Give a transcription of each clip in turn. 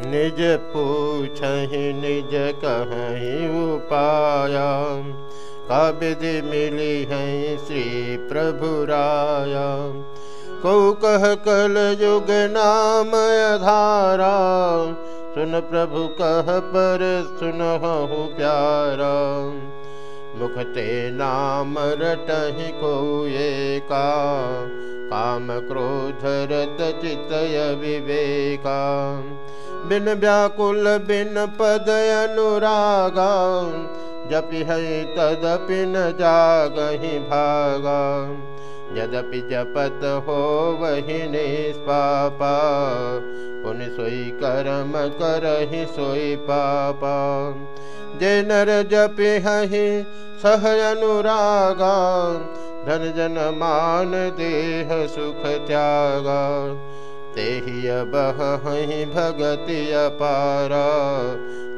निज पूछ निज कहीं उपाया। कबिधि मिली है श्री प्रभु राया को कह कल युग नाम धारा सुन प्रभु कह पर सुनहु प्यारा। मुखते नाम रटहि को ये का, काम क्रोध रत चितय विवेका बिन व्याकुल बिन पद अनुरागा, जपि है तदपि न जागहि भागा। यद्यपि जपत हो वही पुन सोई कर्म करहि सोई पापा जे नर जपि हहि सह अनुरागा धन जन मान देह सुख त्यागा तेहि बह भगति अपारा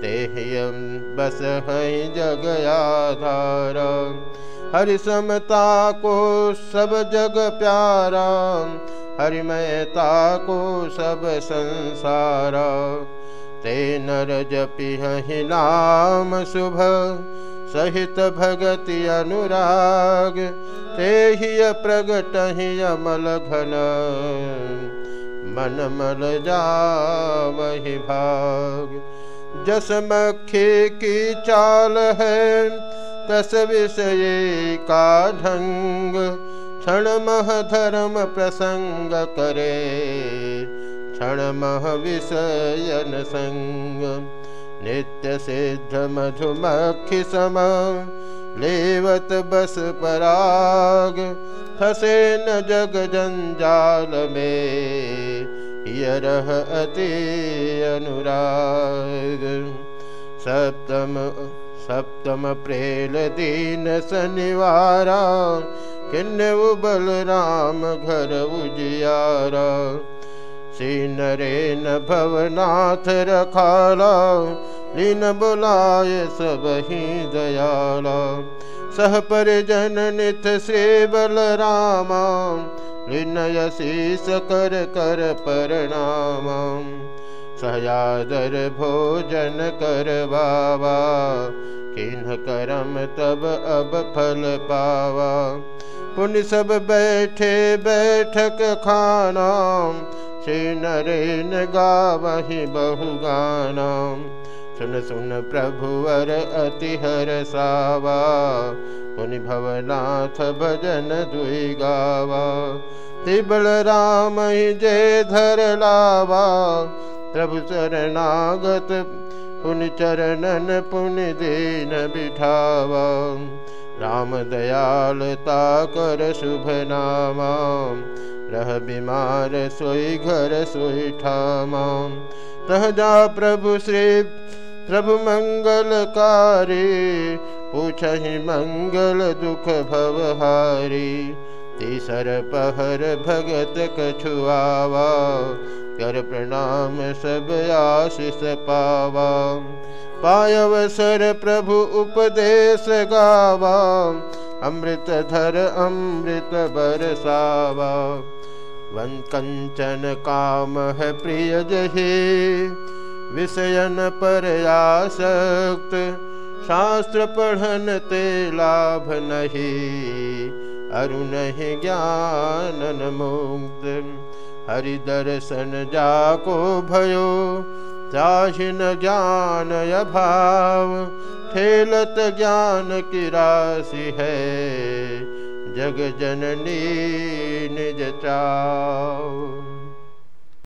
तेहियम बस हई जगयाधार हरि समता को सब जग प्यारा हरिमयता को सब संसार। ते नर जपि नाम शुभ, सहित भगति अनुराग। ते ही प्रगट ही अमल घन, मन मल जा भाग। जस मखे की चाल है तस विषय का ढंग क्षण मह धर्म प्रसंग करे क्षण मह विषयन संग नित्य सिद्ध मधुमक्खी सम लेवत बस पराग फसे न जग जंजाल में यरह अति अनुराग। सप्तम सप्तम प्रेल दीन बलराम घर उजियारा। सीनरे न भवनाथ रखाला लीन बुलाए सब ही दयाला। सह परिजन नित श्री बलराम लिनय शीस कर कर परणाम। सयादर भोजन कर बाबा किन्ह करम तब अब फल पावा। पुण्य सब बैठे बैठक खाना, श्री नरेन गावही बहु गाना। सुन सुन प्रभुवर अति हर सावा मुनि भवनाथ भजन दुई गावा। तिबल राम जय धर लावा, प्रभु शरणागत पुन चरणन पुन दीन बिठावा। राम दयालता कर शुभ नामा रह बीमार सोई घर सोई ठामा। तह जा प्रभु श्री प्रभु मंगलकारी पूछहि मंगल दुख भवहारी तीसर पहर भगत कछुआवा कर प्रणाम सब आशीष पावा। पायवसर प्रभु उपदेश गावा, अमृत धर अमृत बरसावा। वन कंचन काम है प्रिय जहे, विषयन पर आसक्त, शास्त्र पढ़न ते लाभ नहीं। अरु नहीं ज्ञानन मुक्त हरि जाको भयो चाहिन ज्ञान अभाव ठेलत ज्ञान की राशि है जग जननी निज चाव